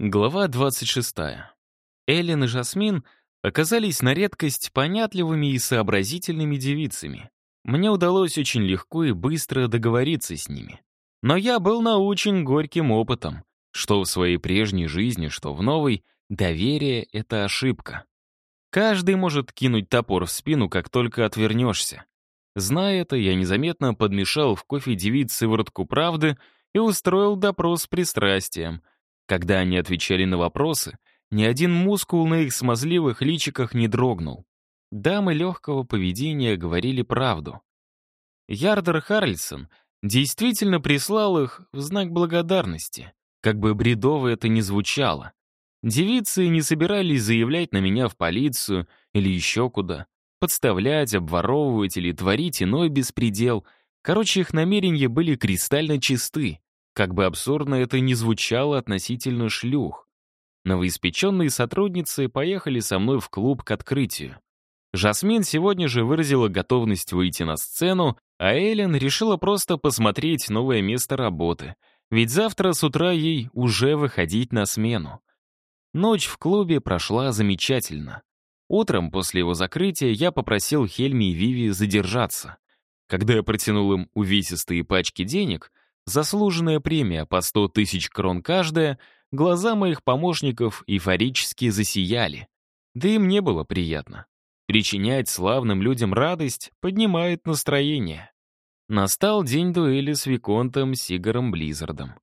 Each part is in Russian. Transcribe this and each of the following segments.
Глава 26. Эллен и Жасмин оказались на редкость понятливыми и сообразительными девицами. Мне удалось очень легко и быстро договориться с ними. Но я был научен горьким опытом, что в своей прежней жизни, что в новой, доверие — это ошибка. Каждый может кинуть топор в спину, как только отвернешься. Зная это, я незаметно подмешал в кофе девицы сыворотку правды и устроил допрос с пристрастием — когда они отвечали на вопросы, ни один мускул на их смазливых личиках не дрогнул. Дамы легкого поведения говорили правду. Ярдер Харльсон действительно прислал их в знак благодарности, как бы бредово это ни звучало. Девицы не собирались заявлять на меня в полицию или еще куда, подставлять, обворовывать или творить иной беспредел. Короче, их намерения были кристально чисты. Как бы абсурдно это ни звучало относительно шлюх. Новоиспеченные сотрудницы поехали со мной в клуб к открытию. Жасмин сегодня же выразила готовность выйти на сцену, а Эллен решила просто посмотреть новое место работы, ведь завтра с утра ей уже выходить на смену. Ночь в клубе прошла замечательно. Утром после его закрытия я попросил Хельми и Виви задержаться. Когда я протянул им увесистые пачки денег, Заслуженная премия по 100 тысяч крон каждая, глаза моих помощников эйфорически засияли. Да и мне было приятно. Причинять славным людям радость поднимает настроение. Настал день дуэли с Виконтом Сигаром Близзардом.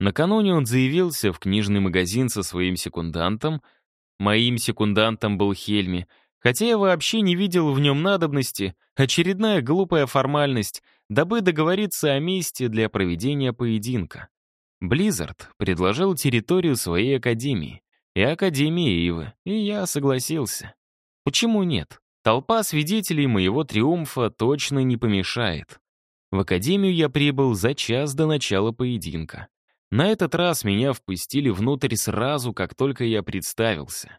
Накануне он заявился в книжный магазин со своим секундантом. Моим секундантом был Хельми, хотя я вообще не видел в нем надобности, очередная глупая формальность — дабы договориться о месте для проведения поединка. Blizzard предложил территорию своей академии и Академии Ивы, и я согласился. Почему нет? Толпа свидетелей моего триумфа точно не помешает. В Академию я прибыл за час до начала поединка. На этот раз меня впустили внутрь сразу, как только я представился.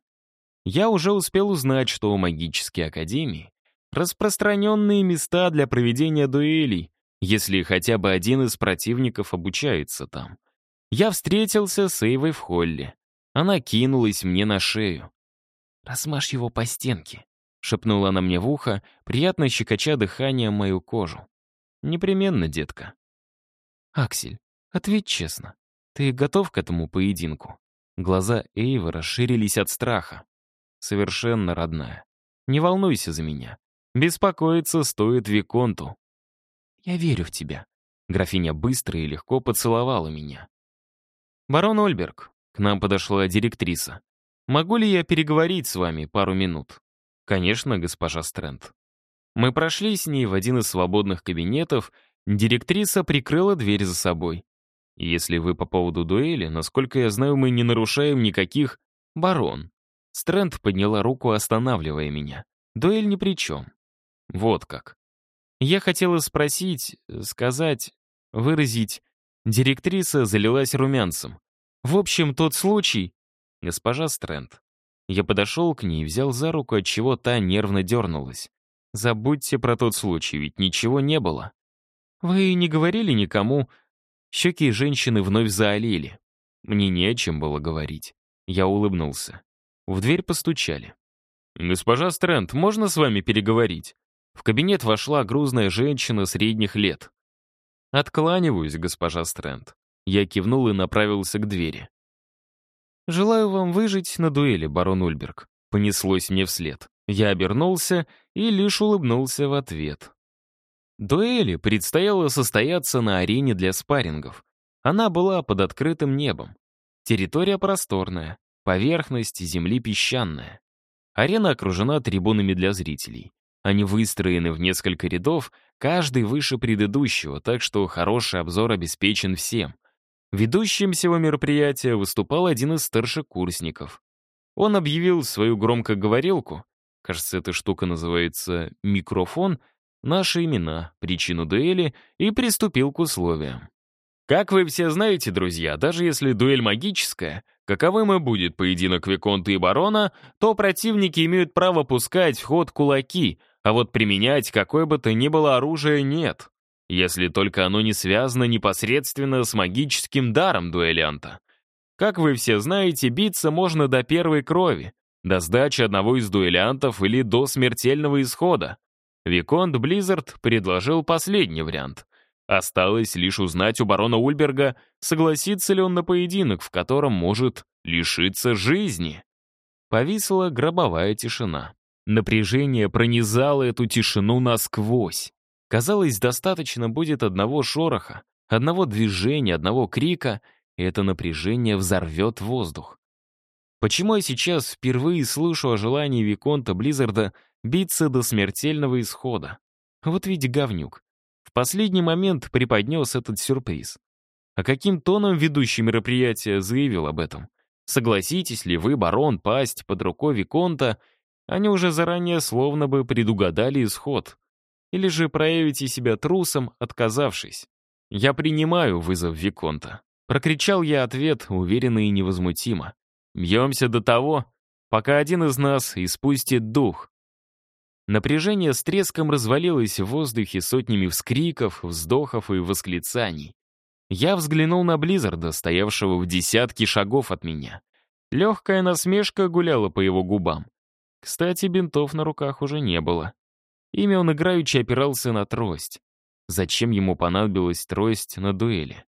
Я уже успел узнать, что у магической академии Распространенные места для проведения дуэлей, если хотя бы один из противников обучается там. Я встретился с Эйвой в холле. Она кинулась мне на шею. «Размажь его по стенке», — шепнула она мне в ухо, приятно щекоча дыханием мою кожу. «Непременно, детка». «Аксель, ответь честно, ты готов к этому поединку?» Глаза Эйвы расширились от страха. «Совершенно родная. Не волнуйся за меня. Беспокоиться стоит Виконту. «Я верю в тебя». Графиня быстро и легко поцеловала меня. «Барон Ольберг», — к нам подошла директриса. «Могу ли я переговорить с вами пару минут?» «Конечно, госпожа Стрэнд». Мы прошли с ней в один из свободных кабинетов, директриса прикрыла дверь за собой. «Если вы по поводу дуэли, насколько я знаю, мы не нарушаем никаких...» «Барон». Стрэнд подняла руку, останавливая меня. «Дуэль ни при чем. Вот как. Я хотела спросить, сказать, выразить. Директриса залилась румянцем. В общем, тот случай... Госпожа Стрэнд. Я подошел к ней и взял за руку, от чего та нервно дернулась. Забудьте про тот случай, ведь ничего не было. Вы не говорили никому... Щеки женщины вновь заолели. Мне не о чем было говорить. Я улыбнулся. В дверь постучали. «Госпожа Стрэнд, можно с вами переговорить?» В кабинет вошла грузная женщина средних лет. «Откланиваюсь, госпожа Стрэнд». Я кивнул и направился к двери. «Желаю вам выжить на дуэли, барон Ульберг», — понеслось мне вслед. Я обернулся и лишь улыбнулся в ответ. Дуэли предстояло состояться на арене для спаррингов. Она была под открытым небом. Территория просторная, поверхность земли песчаная. Арена окружена трибунами для зрителей. Они выстроены в несколько рядов, каждый выше предыдущего, так что хороший обзор обеспечен всем. Ведущим всего мероприятия выступал один из старшекурсников. Он объявил свою громкоговорилку, кажется, эта штука называется «микрофон», наши имена, причину дуэли и приступил к условиям. Как вы все знаете, друзья, даже если дуэль магическая, каковым и будет поединок Виконта и Барона, то противники имеют право пускать в ход кулаки, а вот применять какое бы то ни было оружие нет, если только оно не связано непосредственно с магическим даром дуэлянта. Как вы все знаете, биться можно до первой крови, до сдачи одного из дуэлянтов или до смертельного исхода. Виконт Близзард предложил последний вариант. Осталось лишь узнать у барона Ульберга, согласится ли он на поединок, в котором может лишиться жизни. Повисла гробовая тишина. Напряжение пронизало эту тишину насквозь. Казалось, достаточно будет одного шороха, одного движения, одного крика, и это напряжение взорвет воздух. Почему я сейчас впервые слышу о желании Виконта Близзарда биться до смертельного исхода? Вот ведь говнюк. В последний момент преподнес этот сюрприз. А каким тоном ведущий мероприятия заявил об этом? Согласитесь ли вы, барон, пасть под рукой Виконта, они уже заранее словно бы предугадали исход. Или же проявите себя трусом, отказавшись. «Я принимаю вызов Виконта», — прокричал я ответ, уверенно и невозмутимо. Бьемся до того, пока один из нас испустит дух. Напряжение с треском развалилось в воздухе сотнями вскриков, вздохов и восклицаний. Я взглянул на Близзарда, стоявшего в десятке шагов от меня. Легкая насмешка гуляла по его губам. Кстати, бинтов на руках уже не было. Ими он играючи опирался на трость. Зачем ему понадобилась трость на дуэли?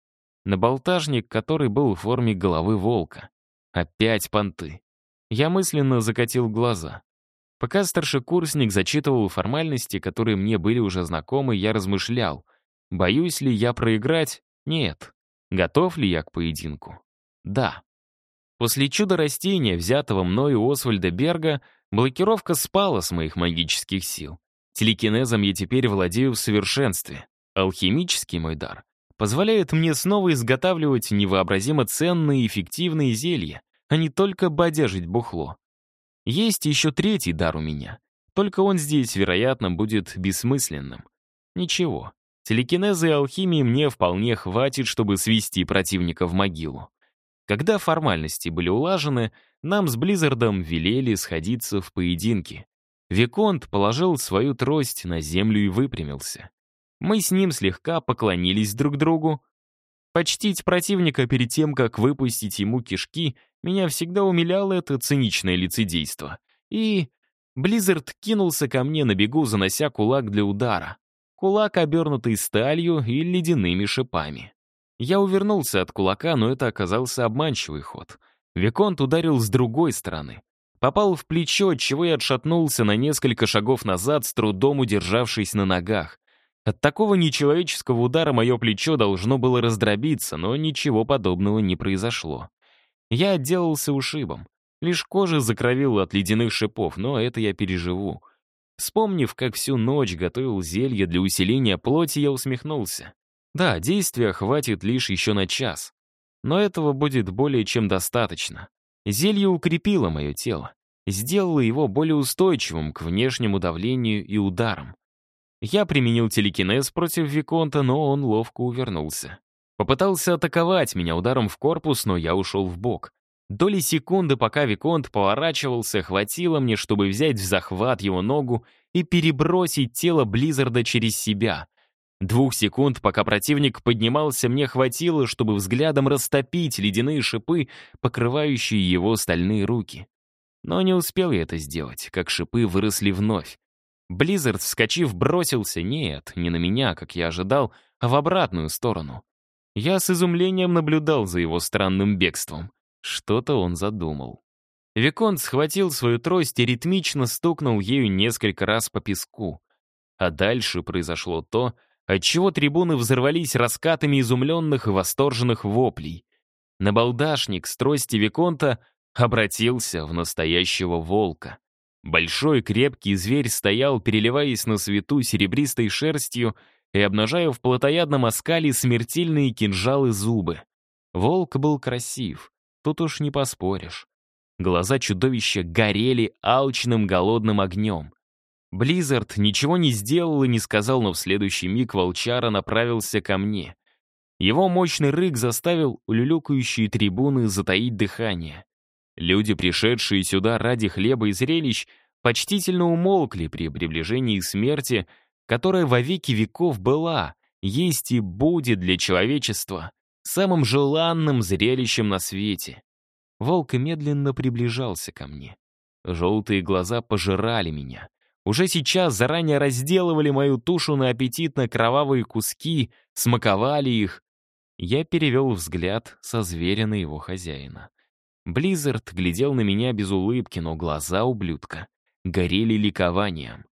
На болтажник, который был в форме головы волка. Опять понты. Я мысленно закатил глаза. Пока старшекурсник зачитывал формальности, которые мне были уже знакомы, я размышлял. Боюсь ли я проиграть? Нет. Готов ли я к поединку? Да. После чуда-растения, взятого мною Освальда Берга, блокировка спала с моих магических сил. Телекинезом я теперь владею в совершенстве. Алхимический мой дар позволяет мне снова изготавливать невообразимо ценные и эффективные зелья, а не только бодяжить бухло. Есть еще третий дар у меня. Только он здесь, вероятно, будет бессмысленным. Ничего. Телекинеза и алхимии мне вполне хватит, чтобы свести противника в могилу. Когда формальности были улажены, нам с Близзардом велели сходиться в поединке. Виконт положил свою трость на землю и выпрямился. Мы с ним слегка поклонились друг другу. Почтить противника перед тем, как выпустить ему кишки, меня всегда умиляло это циничное лицедейство. И Близзард кинулся ко мне на бегу, занося кулак для удара. Кулак, обернутый сталью и ледяными шипами. Я увернулся от кулака, но это оказался обманчивый ход. Виконт ударил с другой стороны. Попал в плечо, отчего я отшатнулся на несколько шагов назад, с трудом удержавшись на ногах. От такого нечеловеческого удара мое плечо должно было раздробиться, но ничего подобного не произошло. Я отделался ушибом. Лишь кожа закровила от ледяных шипов, но это я переживу. Вспомнив, как всю ночь готовил зелье для усиления плоти, я усмехнулся. Да, действия хватит лишь еще на час. Но этого будет более чем достаточно. Зелье укрепило мое тело, сделало его более устойчивым к внешнему давлению и ударам. Я применил телекинез против Виконта, но он ловко увернулся. Попытался атаковать меня ударом в корпус, но я ушел в бок. Доли секунды, пока Виконт поворачивался, хватило мне, чтобы взять в захват его ногу и перебросить тело Близзарда через себя. Двух секунд, пока противник поднимался, мне хватило, чтобы взглядом растопить ледяные шипы, покрывающие его стальные руки. Но не успел я это сделать, как шипы выросли вновь. Близзард, вскочив, бросился, нет, не на меня, как я ожидал, а в обратную сторону. Я с изумлением наблюдал за его странным бегством. Что-то он задумал. Виконт схватил свою трость и ритмично стукнул ею несколько раз по песку. А дальше произошло то, отчего трибуны взорвались раскатами изумленных и восторженных воплей. Набалдашник с трости Виконта обратился в настоящего волка. Большой крепкий зверь стоял, переливаясь на свету серебристой шерстью и обнажая в плотоядном оскале смертельные кинжалы зубы. Волк был красив, тут уж не поспоришь. Глаза чудовища горели алчным голодным огнем. Близзард ничего не сделал и не сказал, но в следующий миг волчара направился ко мне. Его мощный рык заставил улюлюкающие трибуны затаить дыхание. Люди, пришедшие сюда ради хлеба и зрелищ, почтительно умолкли при приближении смерти, которая во веки веков была, есть и будет для человечества самым желанным зрелищем на свете. Волк медленно приближался ко мне. Желтые глаза пожирали меня. Уже сейчас заранее разделывали мою тушу на аппетитно-кровавые куски, смаковали их. Я перевел взгляд со зверя на его хозяина. Близзард глядел на меня без улыбки, но глаза ублюдка горели ликованием.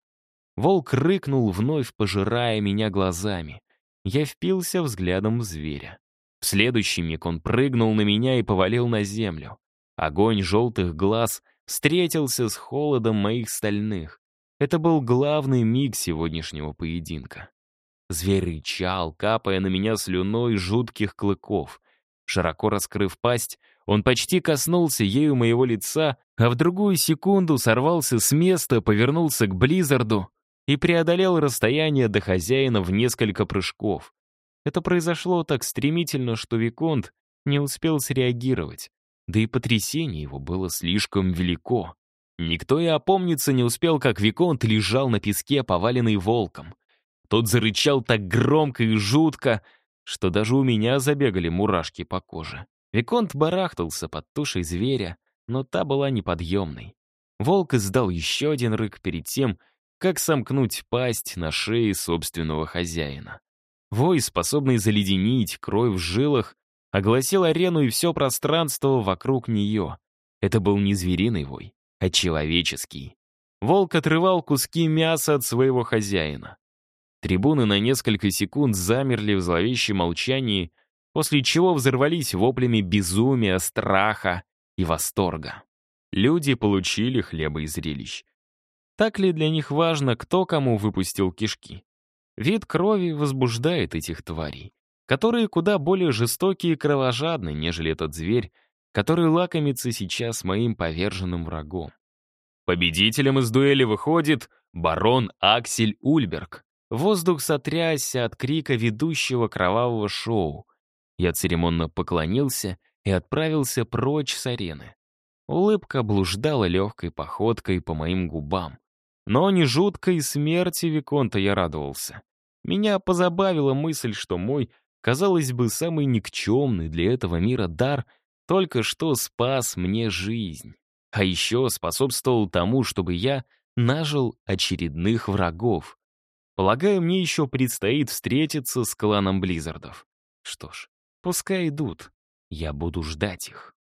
Волк рыкнул, вновь пожирая меня глазами. Я впился взглядом в зверя. В следующий миг он прыгнул на меня и повалил на землю. Огонь желтых глаз встретился с холодом моих стальных. Это был главный миг сегодняшнего поединка. Зверь рычал, капая на меня слюной жутких клыков. Широко раскрыв пасть, он почти коснулся ею моего лица, а в другую секунду сорвался с места, повернулся к Близзарду и преодолел расстояние до хозяина в несколько прыжков. Это произошло так стремительно, что Виконт не успел среагировать, да и потрясение его было слишком велико. Никто и опомниться не успел, как Виконт лежал на песке, поваленный волком. Тот зарычал так громко и жутко, что даже у меня забегали мурашки по коже. Виконт барахтался под тушей зверя, но та была неподъемной. Волк издал еще один рык перед тем, как сомкнуть пасть на шее собственного хозяина. Вой, способный заледенить кровь в жилах, огласил арену и все пространство вокруг нее. Это был не звериный вой, а человеческий. Волк отрывал куски мяса от своего хозяина. Трибуны на несколько секунд замерли в зловещем молчании, после чего взорвались воплями безумия, страха и восторга. Люди получили хлеба и зрелищ. Так ли для них важно, кто кому выпустил кишки? Вид крови возбуждает этих тварей, которые куда более жестокие и кровожадны, нежели этот зверь, который лакомится сейчас моим поверженным врагом. Победителем из дуэли выходит барон Аксель Ульберг. Воздух сотрясся от крика ведущего кровавого шоу. Я церемонно поклонился и отправился прочь с арены. Улыбка блуждала легкой походкой по моим губам. Но не жуткой смерти Виконта я радовался. Меня позабавила мысль, что мой, казалось бы, самый никчемный для этого мира дар только что спас мне жизнь. А еще способствовал тому, чтобы я нажил очередных врагов. Полагаю, мне еще предстоит встретиться с кланом Близзардов. Что ж, пускай идут. Я буду ждать их.